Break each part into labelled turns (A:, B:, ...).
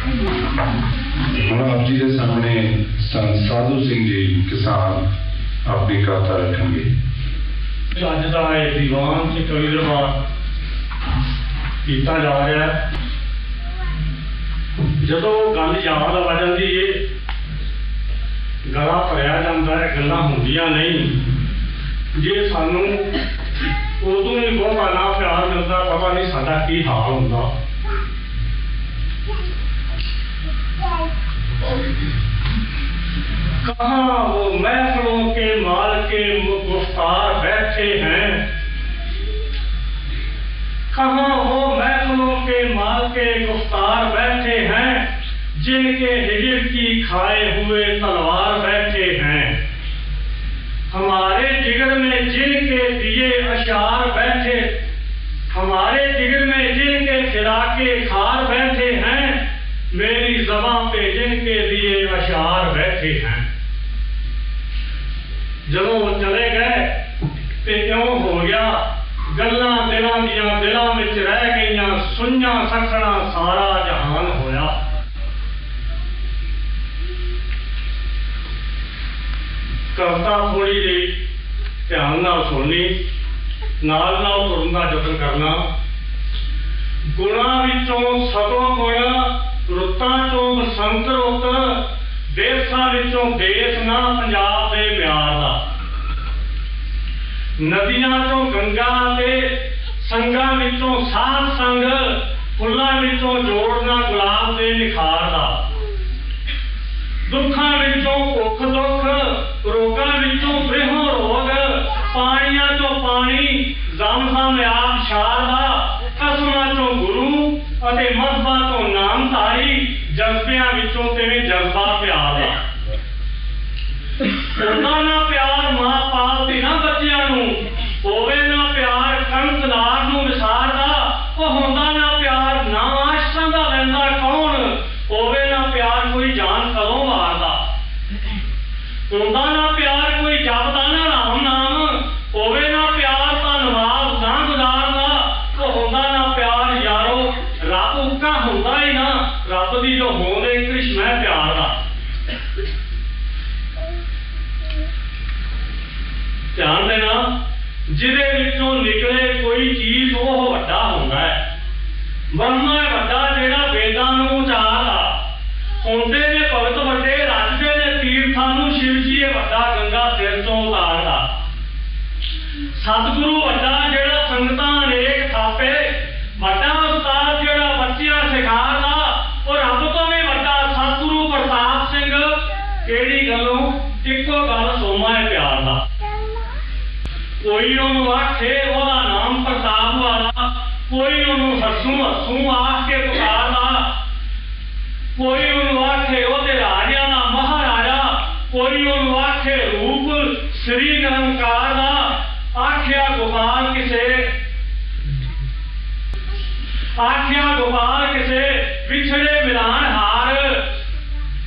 A: ਹੁਣ ਆਪ ਜੀ ਦੇ ਸਾਹਮਣੇ ਸੰਤ ਸਾਧੂ ਸਿੰਘ ਜੀ ਕਿਸਾਨ ਆਪਣੀ ਕਥਾ ਰੱਖਣਗੇ।
B: ਅੱਜ ਦਾ ਇਹ ਦੀਵਾਨ ਤੇ ਕਵੀ ਦਰਬਾਰ ਕੀਤਾ ਜਾ ਰਿਹਾ ਹੈ। ਜਦੋਂ ਗੱਲ ਯਾਦ ਆ ਜਾਂਦੀ ਏ, ਗਲਾ ਭਰਿਆ ਜਾਂਦਾ ਹੈ, ਗੱਲਾਂ ਹੁੰਦੀਆਂ ਨਹੀਂ। ਜੇ ਸਾਨੂੰ ਉਦੋਂ ਹੀ ਬਹੁਤ ਨਾ ਪਿਆਰ ਮਿਲਦਾ, ਪਤਾ ਨਹੀਂ ਸਾਡਾ ਕੀ ਹਾਲ ਹੁੰਦਾ। کہاں وہ محفلوں کے مال کے مختار بیٹھے ہیں۔ کہاں وہ محفلوں کے مال کے مختار بیٹھے ہیں؟ جن کے ہجر کی کھائے ہوئے تلوار بیٹھے ہیں۔ ہمارے جگر میں جن کے دیے اشعار بیٹھے، ہمارے جگر میں جن کے فراقے کھار بیٹھے ہیں، میری زباں پہ جن کے دیے اشعار بیٹھے ہیں۔ ਜਦੋਂ ਉਹ ਚਲੇ ਗਏ ਤੇ ਇਉਂ ਹੋ ਗਿਆ, ਗੱਲਾਂ ਦਿਲਾਂ ਦੀਆਂ ਦਿਲਾਂ ਵਿੱਚ ਰਹਿ ਗਈਆਂ ਸੁਣੀਆਂ ਸਖਣਾ ਸਾਰਾ ਜਹਾਨ ਹੋਇਆ। ਕਵਤਾ ਥੋੜੀ ਜਿਹੀ ਧਿਆਨ ਨਾਲ ਸੁਣਨੀ, ਨਾਲ ਨਾਲ ਤੁਰਨ ਦਾ ਯਤਨ ਕਰਨਾ। ਗੁਣਾਂ ਵਿੱਚੋਂ ਸਤੋਂ ਗੁਣ ਰੁੱਤਾਂ ਚੋਂ ਬਸੰਤ ਰੁੱਤ ਦੇਸਾਂ ਵਿੱਚੋਂ ਦੇਸ ਨਾ ਪੰਜਾਬ ਦੇ ਮਿਆਰ ਦਾ। ਨਦੀਆਂ ਚੋਂ ਗੰਗਾ ਤੇ ਸੰਗਾਂ ਵਿੱਚੋਂ ਸਾਧ ਸੰਗ, ਫੁੱਲਾਂ ਵਿੱਚੋਂ ਜੋੜਨਾ ਗੁਲਾਬ ਦੇ ਨਿਖਾਰ ਦਾ। ਦੁੱਖਾਂ ਵਿੱਚੋਂ ਭੁੱਖ ਦੁੱਖ, ਰੋਗਾਂ ਵਿੱਚੋਂ ਬ੍ਰਿਹੋ ਰੋਗ, ਪਾਣੀਆਂ ਚੋਂ ਪਾਣੀ ਜ਼ਮਜ਼ਮ ਆਪ ਸ਼ਾਰਦਾ ਕਸਮਾਂ ਚੋਂ ਗੁਰੂ ਅਤੇ ਮਜ਼ਬਾਂ ਤੋਂ ਨਾਮਧਾਰੀ ਜਜ਼ਬਿਆਂ ਵਿੱਚੋਂ ਤੇਰੇ ਜਜ਼ਬਾ ਪਿਆਰ ਦਾ ਉਹਨਾਂ ਨਾ ਪਿਆਰ ਮਾਂ ਪਾਲਦੀ ਨਾ ਬੱਚਿਆਂ ਨੂੰ ਹੋਵੇ ਨਾ ਪਿਆਰ ਕੰਸਲਾਰ ਨੂੰ ਵਿਸਾਰਦਾ ਉਹ ਹੁੰਦਾ ਨਾ ਪਿਆਰ ਨਾ ਆਸ਼ਾਂ ਦਾ ਲੈਂਦਾ ਕੌਣ ਹੋਵੇ ਨਾ ਪਿਆਰ ਕੋਈ ਜਾਨ ਕਦੋਂ ਮਾਰਦਾ ਹੁੰਦਾ ਨਾ ਪਿਆਰ ਕੋਈ ਜਪਦਾ ਨਾ ਰਾਮ ਨਾਮ ਹੋਵੇ ਨਾ ਪਿਆਰ ਧੰਨਵਾਦ ਨਾ ਗੁਜ਼ਾਰਦਾ ਉਹ ਹੁੰਦਾ ਨਾ ਪਿਆਰ ਯਾਰੋ ਰੱਬ ਉੱਕਾ ਹੁੰਦਾ ਹੀ ਨਾ ਰੱਬ ਜੋ ਹੋਂਦ ਹੈ ਕ੍ਰਿਸ਼ਨ ਹੈ ਪਿਆਰ ਦਾ ਧਿਆਨ ਦੇਣਾ, ਜਿਹਦੇ ਵਿੱਚੋਂ ਨਿਕਲੇ ਕੋਈ ਚੀਜ਼ ਉਹ ਵੱਡਾ ਹੁੰਦਾ ਹੈ। ਬ੍ਰਹਮਾ ਵੱਡਾ ਜਿਹੜਾ ਵੇਦਾਂ ਨੂੰ ਉਚਾਰਦਾ ਹੁੰਦੇ ਨੇ ਭਗਤ, ਵੱਡੇ ਰੱਜਦੇ ਨੇ ਤੀਰਥਾਂ ਨੂੰ ਸ਼ਿਵ ਜੀ ਇਹ ਵੱਡਾ ਗੰਗਾ ਸਿਰ ਤੋਂ ਉਤਾਰਦਾ ਸਤਿਗੁਰੂ ਵੱਡਾ ਜਿਹੜਾ ਸੰਗਤਾਂ ਅਨੇਕ ਥਾਪੇ ਵੱਡਾ ਉਸਤਾਦ ਜਿਹੜਾ ਬੱਚਿਆਂ ਸਿਖਾਰਦਾ ਉਹ ਰੱਬ ਤੋਂ ਵੀ ਵੱਡਾ ਸਤਿਗੁਰੂ ਪ੍ਰਤਾਪ ਸਿੰਘ ਕਿਹੜੀ ਗੱਲੋਂ? ਇੱਕੋ ਗੱਲ ਸੋਮਾ ਹੈ ਪਿਆਰ ਦਾ। ਕੋਈ ਉਹਨੂੰ ਆਖੇ, ਉਹਦਾ ਨਾਮ ਪ੍ਰਤਾਪ ਵਾਲਾ, ਕੋਈ ਉਹਨੂੰ ਹੱਸੂ ਹੱਸੂ ਆਖ ਕੇ ਪੁਕਾਰਦਾ, ਕੋਈ ਉਹਨੂੰ ਆਖੇ ਉਹਦੇ ਰਾਜਿਆਂ ਦਾ ਮਹਾਰਾਜਾ, ਕੋਈ ਉਹਨੂੰ ਆਖੇ ਰੂਪ ਸ੍ਰੀ ਨਿਰੰਕਾਰ ਦਾ, ਆਖਿਆ ਗੋਪਾਲ ਕਿਸੇ, ਆਖਿਆ ਗੋਪਾਲ ਕਿਸੇ ਵਿਛੜੇ ਮਿਲਾਨ ਹਾਰ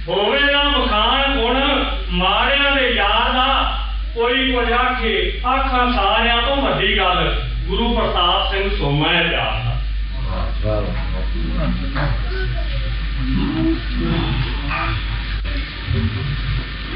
B: ਹੋਵੇ ਨਾ ਮਖਾਨ ਹੁਣ ਮਾਰਿਆਂ ਦੇ ਯਾਰ ਦਾ ਕੋਈ ਕੁਝ ਆਖੇ, ਆਖਾਂ ਸਾਰਿਆਂ ਤੋਂ ਵੱਡੀ ਗੱਲ, ਗੁਰੂ ਪ੍ਰਤਾਪ ਸਿੰਘ ਸੋਮਾ ਹੈ ਪਿਆਰ ਦਾ